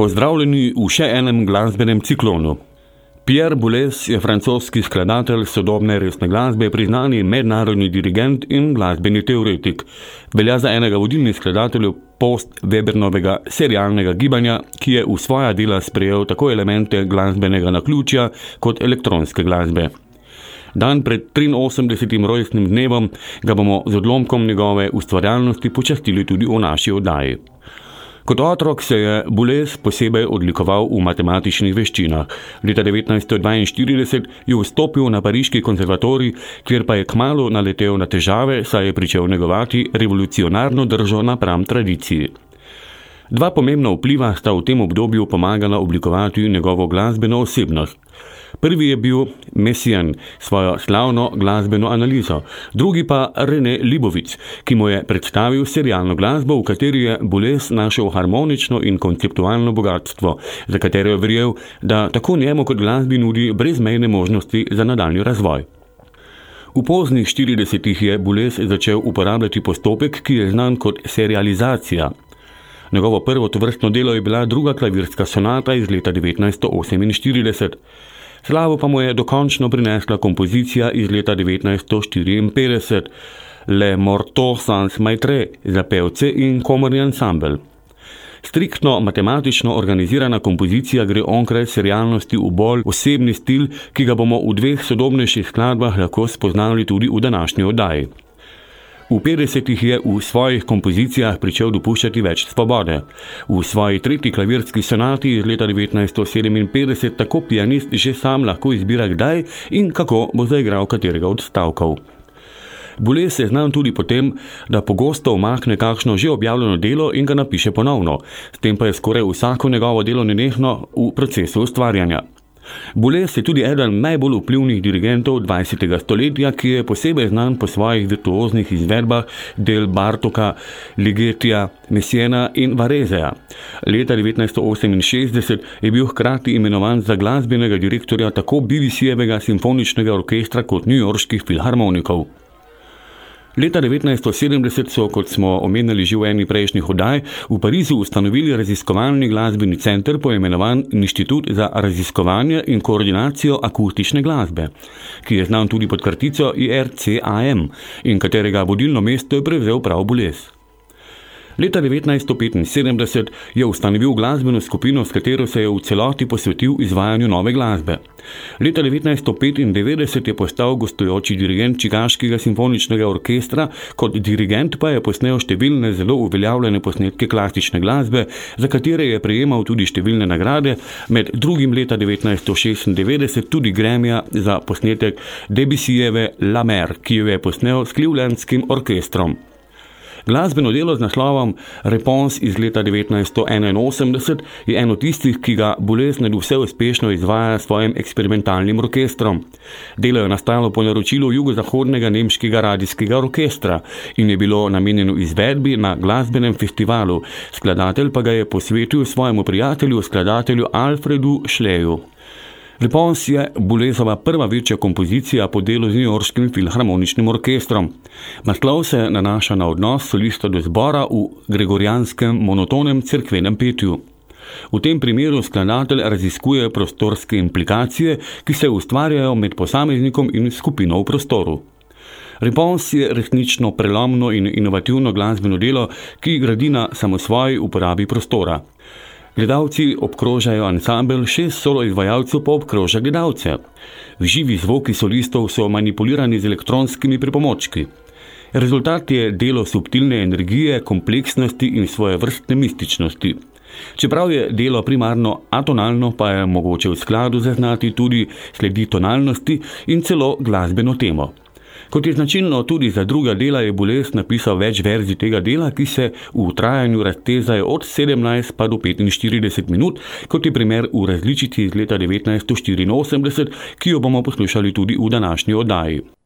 Pozdravljeni v še enem glasbenem ciklonu. Pierre Boulez je francoski skladatelj sodobne resne glasbe, priznani mednarodni dirigent in glasbeni teoretik. Velja za enega vodilnih skladateljev post-Webernovega serialnega gibanja, ki je v svoja dela sprejel tako elemente glasbenega naključja kot elektronske glasbe. Dan pred 83. rojstnim dnevom ga bomo z odlomkom njegove ustvarjalnosti počastili tudi v naši oddaji. Kot otrok se je Boulez posebej odlikoval v matematičnih veščinah. Leta 1942 je vstopil na pariški konzervatorij, kjer pa je kmalo naletel na težave, saj je pričel negovati revolucionarno držo napram tradiciji. Dva pomembna vpliva sta v tem obdobju pomagala oblikovati njegovo glasbeno osebnost. Prvi je bil Messian, svojo slavno glasbeno analizo, drugi pa René Libovic, ki mu je predstavil serialno glasbo, v kateri je Boles našel harmonično in konceptualno bogatstvo, za katero je verjel, da tako njemu kot glasbi nudi brezmejne možnosti za nadaljni razvoj. V poznih 40-ih je Boles začel uporabljati postopek, ki je znan kot serializacija. Njegovo prvo tovrstno delo je bila druga klavirska sonata iz leta 1948. Slavo pa mu je dokončno prinesla kompozicija iz leta 1954, Le Morto Sans Maitre za pevce in komorni ansambel. Striktno matematično organizirana kompozicija gre onkraj serialnosti v bolj osebni stil, ki ga bomo v dveh sodobnejših skladbah lahko spoznali tudi v današnji oddaji. V 50-ih je v svojih kompozicijah pričel dopuščati več svobode. V svoji tretji klavirski sonati iz leta 1957 tako pianist že sam lahko izbira, kdaj in kako bo zaigral katerega od stavkov. Bule se znam tudi potem, da pogosto omakne kakšno že objavljeno delo in ga napiše ponovno, s tem pa je skoraj vsako njegovo delo nenehno v procesu ustvarjanja. Boulez je tudi eden najbolj vplivnih dirigentov 20. stoletja, ki je posebej znan po svojih virtuoznih izvedbah del Bartoka, Ligetija, Messiena in Varezeja. Leta 1968 je bil hkrati imenovan za glasbenega direktorja tako BBC-evega simfoničnega orkestra kot New Yorkskih filharmonikov. Leta 1970 so, kot smo omenjali že v eni prejšnjih oddaj, v Parizu ustanovili raziskovalni glasbeni center poimenovan Inštitut za raziskovanje in koordinacijo akustične glasbe, ki je znan tudi pod kartico IRCAM in katerega vodilno mesto je prevzel prav Boles. Leta 1975 je ustanovil glasbeno skupino, s katero se je v celoti posvetil izvajanju nove glasbe. Leta 1995 je postal gostujoči dirigent Čigaškega simfoničnega orkestra, kot dirigent pa je posnel številne zelo uveljavljene posnetke klasične glasbe, za katere je prejemal tudi številne nagrade, med drugim leta 1996 tudi Gremija za posnetek Debussyjeve La Mer, ki jo je posnel s Clevelandskim orkestrom. Glasbeno delo z naslovom Repons iz leta 1981 je eno tistih, ki ga bolest nad vse uspešno izvaja s svojim eksperimentalnim orkestrom. Delo je nastalo po naročilu jugozahodnega nemškega radijskega orkestra in je bilo namenjeno izvedbi na glasbenem festivalu, skladatelj pa ga je posvetil svojemu prijatelju, skladatelju Alfredu Šleju. Repons je Bulezova prva večja kompozicija po delu z New Yorkskim filharmoničnim orkestrom. Naslov se nanaša na odnos solista do zbora v gregorijanskem monotonem cerkvenem petju. V tem primeru skladatelj raziskuje prostorske implikacije, ki se ustvarjajo med posameznikom in skupino v prostoru. Repons je resnično prelomno in inovativno glasbeno delo, ki gradi na samosvoji uporabi prostora. Gledalci obkrožajo ansambel, šest solo izvajalcev pa obkroža gledalce. Živi zvoki solistov so manipulirani z elektronskimi pripomočki. Rezultat je delo subtilne energije, kompleksnosti in svoje vrstne mističnosti. Čeprav je delo primarno atonalno, pa je mogoče v skladu zaznati tudi sledi tonalnosti in celo glasbeno temo. Kot je značilno tudi za druga dela, je Bules napisal več verzij tega dela, ki se v trajanju raztezajo od 17 pa do 45 minut, kot je primer v različici iz leta 1984, ki jo bomo poslušali tudi v današnji oddaji.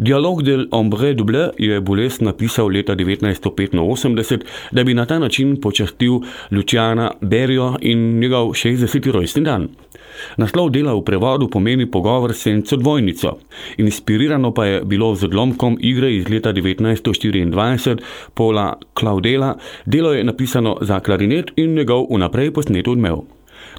Dialog del Ombre Duble je Boles napisal leta 1985, da bi na ta način počastil Luciana Berio in njegov 60. rojstni dan. Naslov dela v prevodu pomeni pogovor s senco dvojnico. Inspirirano pa je bilo z odlomkom igre iz leta 1924 Paula Claudela. Delo je napisano za klarinet in njegov vnaprej posnet odmev.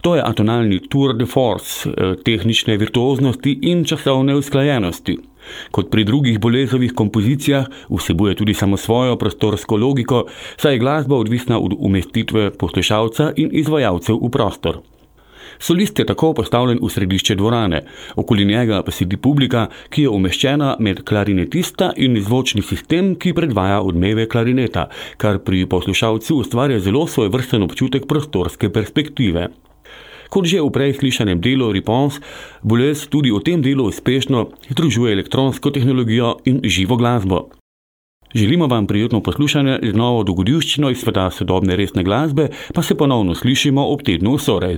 To je atonalni tour de force, eh, tehnične virtuoznosti in časovne usklajenosti. Kot pri drugih bolezovih kompozicijah vsebuje tudi samo svojo prostorsko logiko, saj je glasba odvisna od umestitve poslušalca in izvajalcev v prostor. Solist je tako postavljen v središče dvorane, okoli njega pa sedi publika, ki je umeščena med klarinetista in zvočni sistem, ki predvaja odmeve klarineta, kar pri poslušalcu ustvarja zelo svoj vrsten občutek prostorske perspektive. Kot že v prej slišanem delu Ripons, Boles tudi v tem delu uspešno združuje elektronsko tehnologijo in živo glasbo. Želimo vam prijetno poslušanje z novo dogodivščino iz sveta sodobne resne glasbe, pa se ponovno slišimo ob tednu v Sorej.